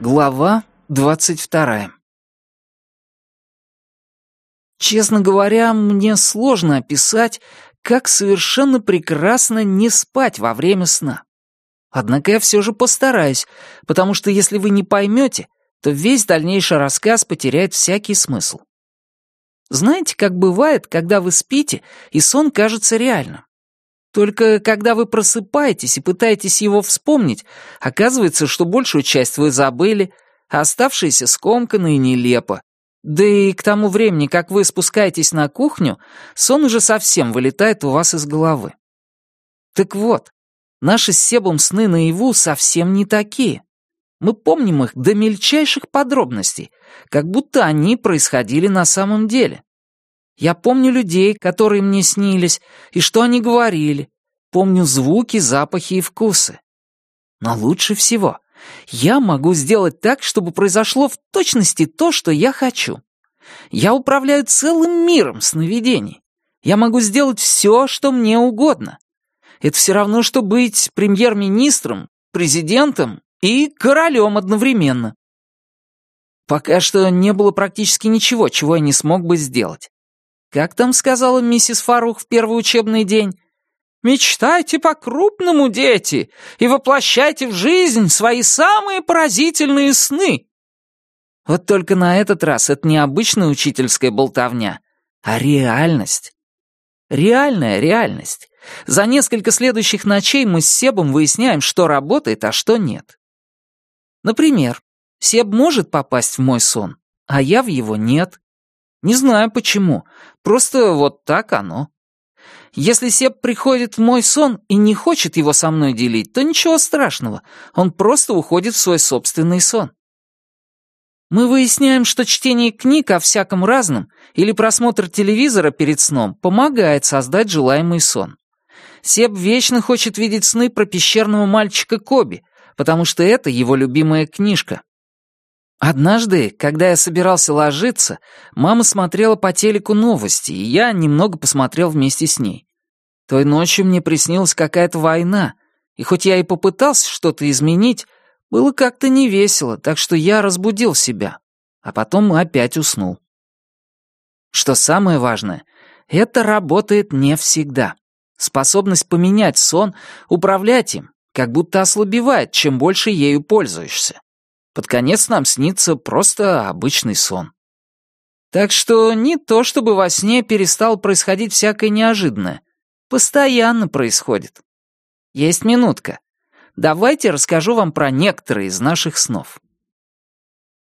Глава двадцать вторая. Честно говоря, мне сложно описать, как совершенно прекрасно не спать во время сна. Однако я все же постараюсь, потому что если вы не поймете, то весь дальнейший рассказ потеряет всякий смысл. Знаете, как бывает, когда вы спите, и сон кажется реальным? Только когда вы просыпаетесь и пытаетесь его вспомнить, оказывается, что большую часть вы забыли, а оставшееся скомканно и нелепо. Да и к тому времени, как вы спускаетесь на кухню, сон уже совсем вылетает у вас из головы. Так вот, наши с Себом сны наяву совсем не такие. Мы помним их до мельчайших подробностей, как будто они происходили на самом деле. Я помню людей, которые мне снились, и что они говорили. Помню звуки, запахи и вкусы. Но лучше всего я могу сделать так, чтобы произошло в точности то, что я хочу. Я управляю целым миром сновидений. Я могу сделать все, что мне угодно. Это все равно, что быть премьер-министром, президентом и королем одновременно. Пока что не было практически ничего, чего я не смог бы сделать. Как там сказала миссис Фарух в первый учебный день? «Мечтайте по-крупному, дети, и воплощайте в жизнь свои самые поразительные сны». Вот только на этот раз это не обычная учительская болтовня, а реальность. Реальная реальность. За несколько следующих ночей мы с Себом выясняем, что работает, а что нет. Например, Себ может попасть в мой сон, а я в его нет. Не знаю почему, просто вот так оно. Если Себ приходит в мой сон и не хочет его со мной делить, то ничего страшного, он просто уходит в свой собственный сон. Мы выясняем, что чтение книг о всяком разном или просмотр телевизора перед сном помогает создать желаемый сон. Себ вечно хочет видеть сны про пещерного мальчика Коби, потому что это его любимая книжка. Однажды, когда я собирался ложиться, мама смотрела по телеку новости, и я немного посмотрел вместе с ней. Той ночью мне приснилась какая-то война, и хоть я и попытался что-то изменить, было как-то невесело, так что я разбудил себя, а потом опять уснул. Что самое важное, это работает не всегда. Способность поменять сон, управлять им, как будто ослабевает, чем больше ею пользуешься. Под конец нам снится просто обычный сон. Так что не то, чтобы во сне перестало происходить всякое неожиданное. Постоянно происходит. Есть минутка. Давайте расскажу вам про некоторые из наших снов.